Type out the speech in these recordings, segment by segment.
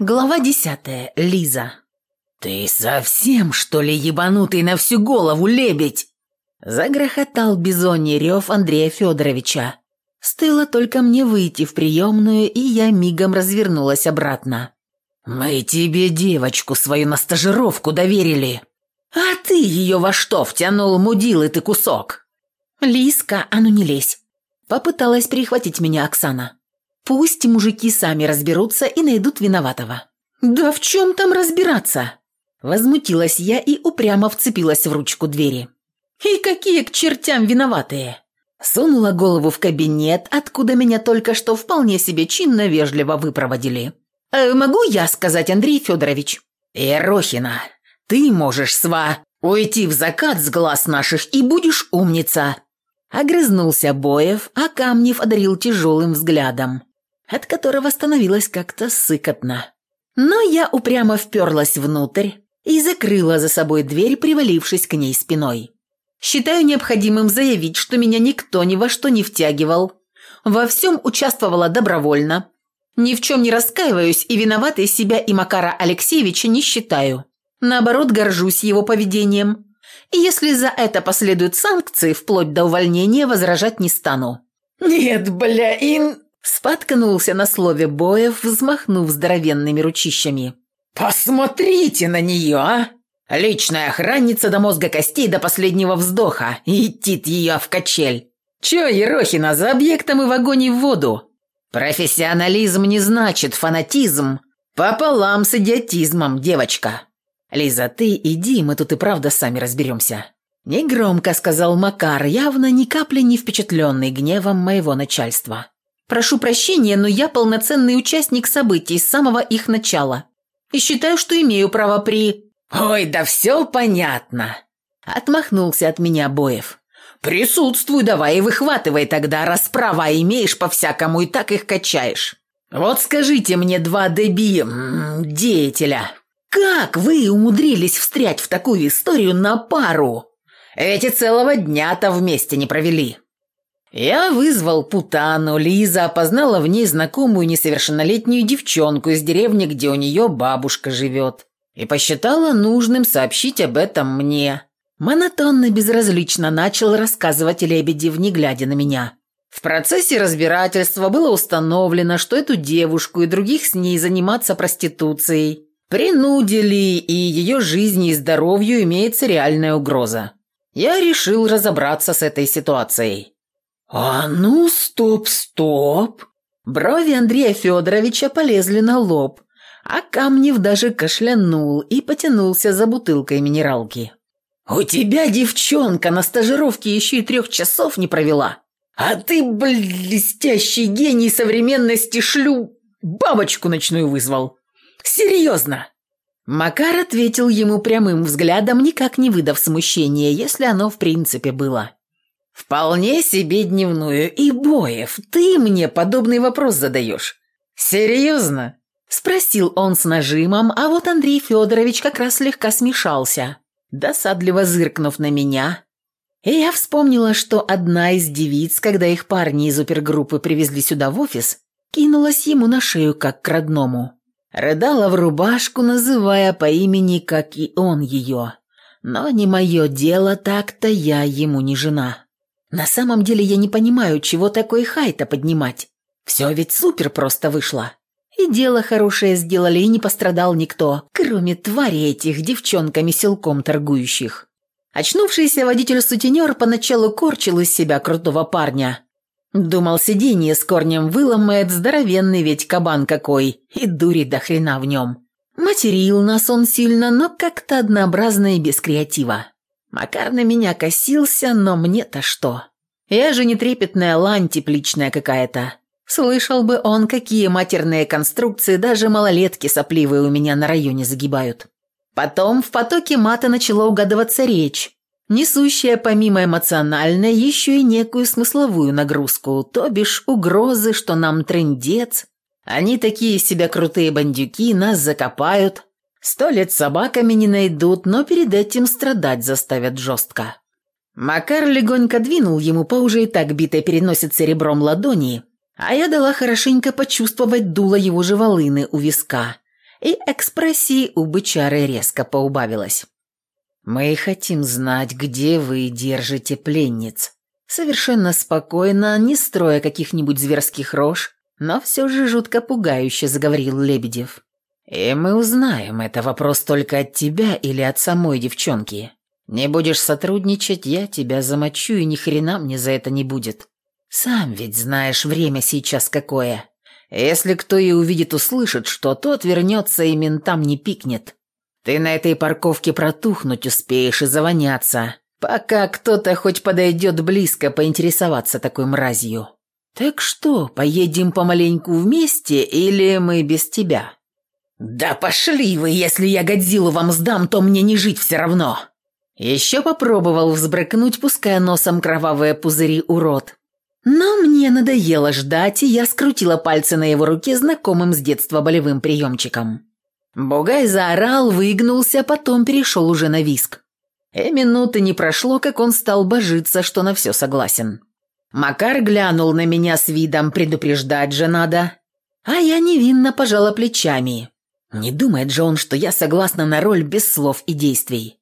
Глава десятая. Лиза. «Ты совсем, что ли, ебанутый на всю голову, лебедь?» Загрохотал бизоний рев Андрея Федоровича. Стоило только мне выйти в приемную, и я мигом развернулась обратно. «Мы тебе девочку свою на стажировку доверили. А ты ее во что втянул, мудилый ты кусок?» «Лиска, а ну не лезь!» Попыталась перехватить меня Оксана. Пусть мужики сами разберутся и найдут виноватого. «Да в чем там разбираться?» Возмутилась я и упрямо вцепилась в ручку двери. «И какие к чертям виноватые?» Сунула голову в кабинет, откуда меня только что вполне себе чинно-вежливо выпроводили. «Э, «Могу я сказать, Андрей Федорович?» «Ерохина, ты можешь, сва, уйти в закат с глаз наших и будешь умница!» Огрызнулся Боев, а Камнев одарил тяжелым взглядом от которого становилось как-то сыкотно. Но я упрямо вперлась внутрь и закрыла за собой дверь, привалившись к ней спиной. Считаю необходимым заявить, что меня никто ни во что не втягивал, во всем участвовала добровольно, ни в чем не раскаиваюсь и виноватой себя и Макара Алексеевича не считаю. Наоборот, горжусь его поведением. И если за это последуют санкции, вплоть до увольнения, возражать не стану. «Нет, бля, ин...» Споткнулся на слове Боев, взмахнув здоровенными ручищами. «Посмотрите на нее, а! Личная охранница до мозга костей до последнего вздоха, и тит ее в качель. Че, Ерохина, за объектом и в огонь и в воду? Профессионализм не значит фанатизм. Пополам с идиотизмом, девочка. Лиза, ты иди, мы тут и правда сами разберемся». Негромко сказал Макар, явно ни капли не впечатленный гневом моего начальства. Прошу прощения, но я полноценный участник событий с самого их начала. И считаю, что имею право при...» «Ой, да все понятно!» Отмахнулся от меня Боев. «Присутствуй давай и выхватывай тогда, раз права имеешь по-всякому и так их качаешь. Вот скажите мне, два деби... деятеля, как вы умудрились встрять в такую историю на пару? Эти целого дня-то вместе не провели». Я вызвал Путану, Лиза опознала в ней знакомую несовершеннолетнюю девчонку из деревни, где у нее бабушка живет, и посчитала нужным сообщить об этом мне. Монотонно безразлично начал рассказывать Лебедев, не глядя на меня. В процессе разбирательства было установлено, что эту девушку и других с ней заниматься проституцией принудили, и ее жизни и здоровью имеется реальная угроза. Я решил разобраться с этой ситуацией. «А ну, стоп, стоп!» Брови Андрея Федоровича полезли на лоб, а Камнев даже кашлянул и потянулся за бутылкой минералки. «У тебя девчонка на стажировке еще и трех часов не провела, а ты, блестящий гений современности, шлю... бабочку ночную вызвал. Серьезно!» Макар ответил ему прямым взглядом, никак не выдав смущения, если оно в принципе было. «Вполне себе дневную. И, Боев, ты мне подобный вопрос задаешь. Серьезно?» Спросил он с нажимом, а вот Андрей Федорович как раз слегка смешался, досадливо зыркнув на меня. И я вспомнила, что одна из девиц, когда их парни из опергруппы привезли сюда в офис, кинулась ему на шею как к родному. Рыдала в рубашку, называя по имени, как и он ее. Но не мое дело, так-то я ему не жена. На самом деле я не понимаю, чего такой хайта поднимать. Все ведь супер просто вышло. И дело хорошее сделали, и не пострадал никто, кроме твари этих девчонками силком торгующих. Очнувшийся водитель-сутенер поначалу корчил из себя крутого парня. Думал, сиденье с корнем выломает, здоровенный ведь кабан какой, и дури до хрена в нем. Материл нас он сильно, но как-то однообразно и без креатива. Макар на меня косился, но мне-то что? Я же не трепетная лань тепличная какая-то. Слышал бы он, какие матерные конструкции даже малолетки сопливые у меня на районе загибают. Потом в потоке мата начала угадываться речь, несущая помимо эмоциональной еще и некую смысловую нагрузку, то бишь угрозы, что нам трындец. Они такие себя крутые бандюки, нас закопают, Сто лет собаками не найдут, но перед этим страдать заставят жестко. Макар легонько двинул ему по уже и так битой переносице ребром ладони, а я дала хорошенько почувствовать дуло его же у виска. и экспрессии у бычары резко поубавилось. «Мы хотим знать, где вы держите пленниц». Совершенно спокойно, не строя каких-нибудь зверских рож, но все же жутко пугающе заговорил Лебедев. «И мы узнаем, это вопрос только от тебя или от самой девчонки. Не будешь сотрудничать, я тебя замочу, и ни хрена мне за это не будет. Сам ведь знаешь, время сейчас какое. Если кто и увидит, услышит, что тот вернется и ментам не пикнет. Ты на этой парковке протухнуть успеешь и завоняться, пока кто-то хоть подойдет близко поинтересоваться такой мразью. Так что, поедем помаленьку вместе или мы без тебя?» «Да пошли вы, если я Годзиллу вам сдам, то мне не жить все равно!» Еще попробовал взбрыкнуть, пуская носом кровавые пузыри урод. Но мне надоело ждать, и я скрутила пальцы на его руке знакомым с детства болевым приемчиком. Бугай заорал, выгнулся, потом перешел уже на виск. И минуты не прошло, как он стал божиться, что на все согласен. Макар глянул на меня с видом «предупреждать же надо», а я невинно пожала плечами. Не думает же он, что я согласна на роль без слов и действий.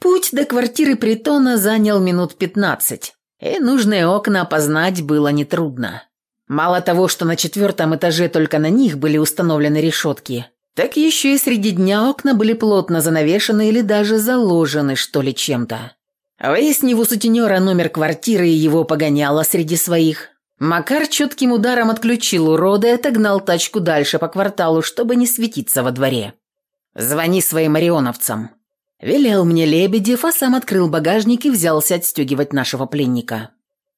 Путь до квартиры притона занял минут пятнадцать, и нужные окна опознать было нетрудно. Мало того, что на четвертом этаже только на них были установлены решетки, так еще и среди дня окна были плотно занавешены или даже заложены, что ли, чем-то. Выяснив у сутенера номер квартиры и его погоняло среди своих, Макар четким ударом отключил урода и отогнал тачку дальше по кварталу, чтобы не светиться во дворе. «Звони своим марионовцам», – велел мне Лебедев, а сам открыл багажник и взялся отстегивать нашего пленника.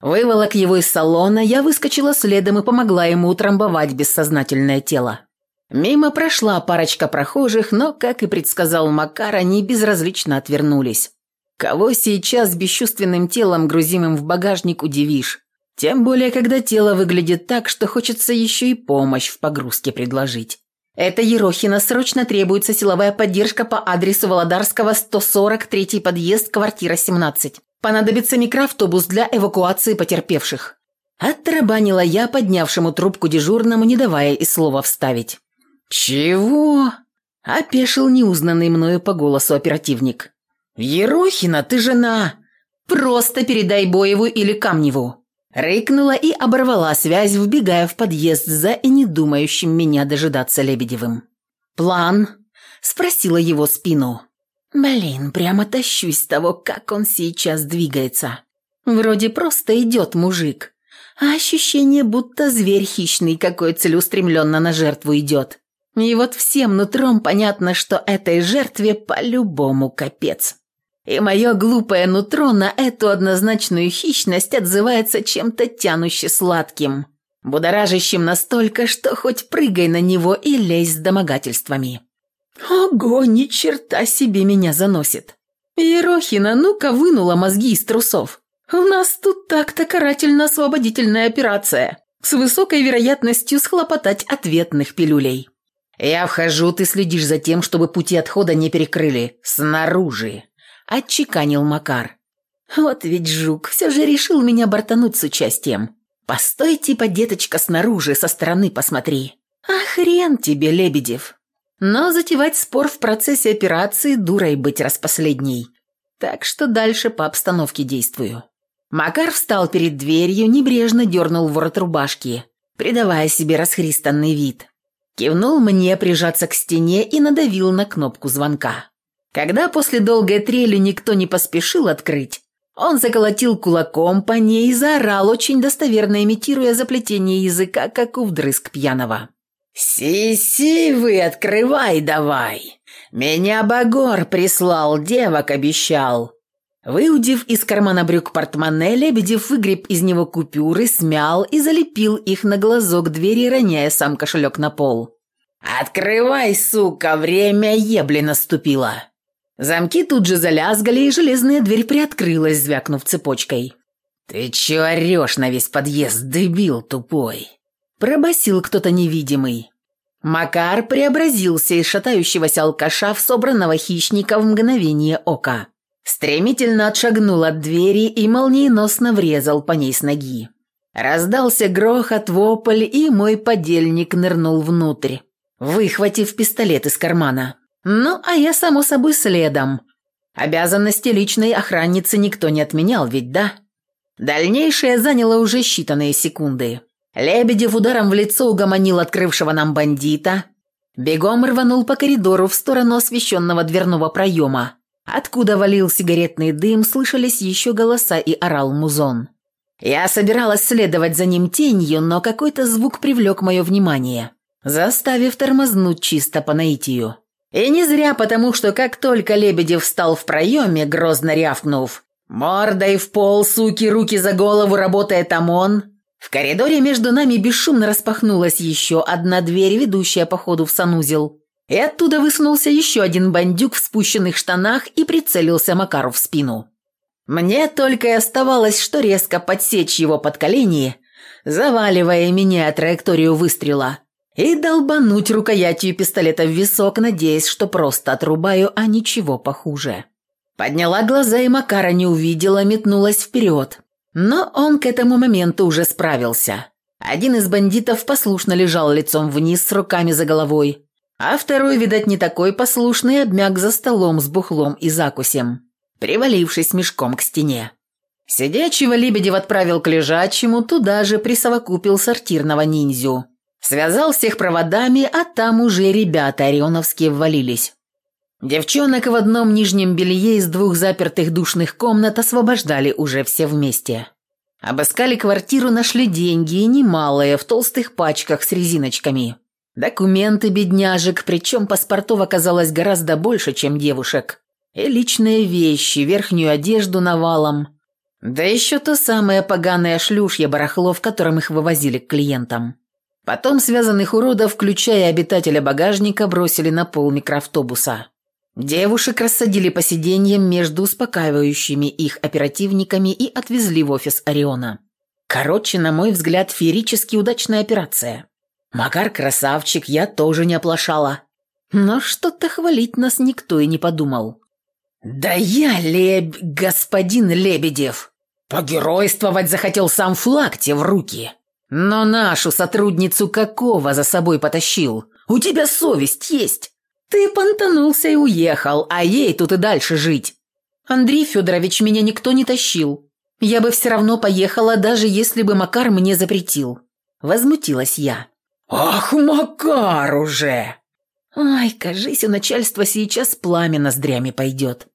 Выволок его из салона, я выскочила следом и помогла ему утрамбовать бессознательное тело. Мимо прошла парочка прохожих, но, как и предсказал Макар, они безразлично отвернулись. Кого сейчас бесчувственным телом, грузимым в багажник, удивишь? Тем более, когда тело выглядит так, что хочется еще и помощь в погрузке предложить. Это Ерохина, срочно требуется силовая поддержка по адресу Володарского, 143 подъезд, квартира 17. Понадобится микроавтобус для эвакуации потерпевших. Оттарабанила я поднявшему трубку дежурному, не давая и слова вставить. «Чего?» – опешил неузнанный мною по голосу оперативник. «Ерохина, ты жена!» «Просто передай Боеву или Камневу!» Рыкнула и оборвала связь, вбегая в подъезд за и не думающим меня дожидаться Лебедевым. «План?» – спросила его спину. «Блин, прямо тащусь с того, как он сейчас двигается. Вроде просто идет мужик, а ощущение, будто зверь хищный, какой целеустремленно на жертву идет. И вот всем нутром понятно, что этой жертве по-любому капец». И мое глупое нутро на эту однозначную хищность отзывается чем-то тянуще сладким, будоражащим настолько, что хоть прыгай на него и лезь с домогательствами. Ого, ни черта себе меня заносит. Ерохина, ну-ка вынула мозги из трусов. У нас тут так-то карательно-освободительная операция с высокой вероятностью схлопотать ответных пилюлей. Я вхожу, ты следишь за тем, чтобы пути отхода не перекрыли. Снаружи отчеканил Макар. «Вот ведь жук, все же решил меня бортануть с участием. Постой, типа, деточка, снаружи, со стороны посмотри. А тебе, Лебедев. Но затевать спор в процессе операции дурой быть распоследней. Так что дальше по обстановке действую». Макар встал перед дверью, небрежно дернул ворот рубашки, придавая себе расхристанный вид. Кивнул мне прижаться к стене и надавил на кнопку звонка. Когда после долгой трели никто не поспешил открыть, он заколотил кулаком по ней и заорал, очень достоверно имитируя заплетение языка, как у вдрызг пьяного. «Си-си вы, открывай давай! Меня Багор прислал, девок обещал!» Выудив из кармана брюк портмоне, Лебедев выгреб из него купюры, смял и залепил их на глазок двери, роняя сам кошелек на пол. «Открывай, сука, время ебли наступило!» Замки тут же залязгали, и железная дверь приоткрылась, звякнув цепочкой. «Ты чё орёшь на весь подъезд, дебил тупой?» Пробасил кто-то невидимый. Макар преобразился из шатающегося алкаша в собранного хищника в мгновение ока. Стремительно отшагнул от двери и молниеносно врезал по ней с ноги. Раздался грохот, вопль, и мой подельник нырнул внутрь. выхватив пистолет из кармана. Ну, а я, само собой, следом. Обязанности личной охранницы никто не отменял, ведь да? Дальнейшее заняло уже считанные секунды. Лебедев ударом в лицо угомонил открывшего нам бандита, бегом рванул по коридору в сторону освещенного дверного проема. Откуда валил сигаретный дым, слышались еще голоса и орал музон. Я собиралась следовать за ним тенью, но какой-то звук привлек мое внимание, заставив тормознуть чисто по наитию. И не зря, потому что как только Лебедев встал в проеме, грозно рявкнув «Мордой в пол, суки, руки за голову, работает ОМОН!» В коридоре между нами бесшумно распахнулась еще одна дверь, ведущая по ходу в санузел. И оттуда высунулся еще один бандюк в спущенных штанах и прицелился Макару в спину. Мне только и оставалось, что резко подсечь его под колени, заваливая меня траекторию выстрела, и долбануть рукоятью пистолета в висок, надеясь, что просто отрубаю, а ничего похуже. Подняла глаза и Макара не увидела, метнулась вперед. Но он к этому моменту уже справился. Один из бандитов послушно лежал лицом вниз с руками за головой, а второй, видать, не такой послушный, обмяк за столом с бухлом и закусем привалившись мешком к стене. Сидячего Лебедев отправил к лежачему, туда же присовокупил сортирного ниндзю. Связал всех проводами, а там уже ребята орионовские ввалились. Девчонок в одном нижнем белье из двух запертых душных комнат освобождали уже все вместе. Обыскали квартиру, нашли деньги, немалые, в толстых пачках с резиночками. Документы бедняжек, причем паспортов оказалось гораздо больше, чем девушек и личные вещи, верхнюю одежду навалом. Да еще то самое поганое шлюшье барахло, в котором их вывозили к клиентам. Потом связанных уродов, включая обитателя багажника, бросили на пол микроавтобуса. Девушек рассадили по сиденьям между успокаивающими их оперативниками и отвезли в офис Ориона. Короче, на мой взгляд, феерически удачная операция. Макар красавчик, я тоже не оплошала. Но что-то хвалить нас никто и не подумал. «Да я, леб... господин Лебедев, погеройствовать захотел сам флаг тебе в руки. Но нашу сотрудницу какого за собой потащил? У тебя совесть есть. Ты понтанулся и уехал, а ей тут и дальше жить. Андрей Федорович, меня никто не тащил. Я бы все равно поехала, даже если бы Макар мне запретил. Возмутилась я. «Ах, Макар уже!» Ай, кажись, у начальства сейчас пламя ноздрями пойдет.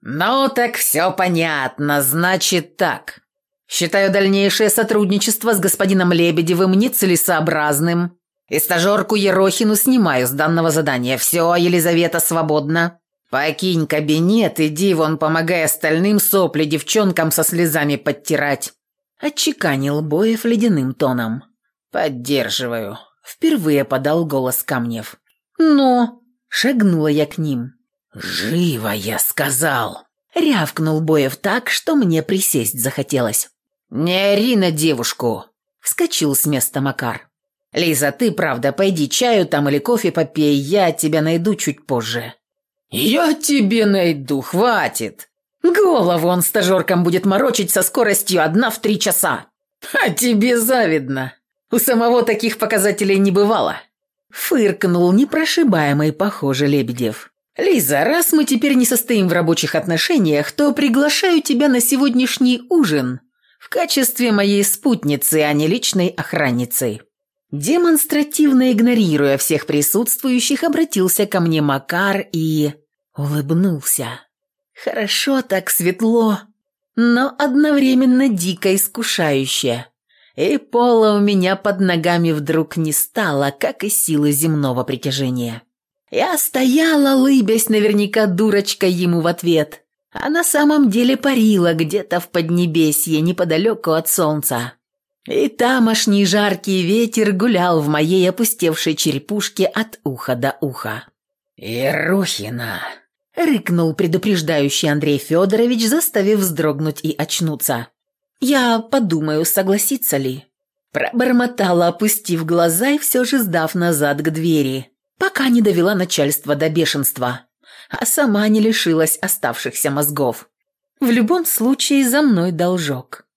«Ну так все понятно, значит так. Считаю дальнейшее сотрудничество с господином Лебедевым нецелесообразным. И стажерку Ерохину снимаю с данного задания. Все, Елизавета, свободна. Покинь кабинет, иди вон, помогай остальным сопли девчонкам со слезами подтирать». Отчеканил Боев ледяным тоном. «Поддерживаю». Впервые подал голос Камнев. «Но...» Шагнула я к ним. «Живо, я сказал!» Рявкнул Боев так, что мне присесть захотелось. «Не ори на девушку!» Вскочил с места Макар. «Лиза, ты, правда, пойди чаю там или кофе попей, я тебя найду чуть позже». «Я тебе найду, хватит!» «Голову он стажеркам будет морочить со скоростью одна в три часа!» «А тебе завидно! У самого таких показателей не бывало!» Фыркнул непрошибаемый, похоже, Лебедев. «Лиза, раз мы теперь не состоим в рабочих отношениях, то приглашаю тебя на сегодняшний ужин в качестве моей спутницы, а не личной охранницы». Демонстративно игнорируя всех присутствующих, обратился ко мне Макар и... улыбнулся. Хорошо так светло, но одновременно дико искушающе. И пола у меня под ногами вдруг не стало, как и силы земного притяжения. Я стояла, лыбясь наверняка дурочка ему в ответ, а на самом деле парила где-то в Поднебесье, неподалеку от солнца. И тамошний жаркий ветер гулял в моей опустевшей черепушке от уха до уха. «Ерухина!» — рыкнул предупреждающий Андрей Федорович, заставив вздрогнуть и очнуться. «Я подумаю, согласится ли?» Пробормотала, опустив глаза и все же сдав назад к двери пока не довела начальство до бешенства, а сама не лишилась оставшихся мозгов. В любом случае за мной должок.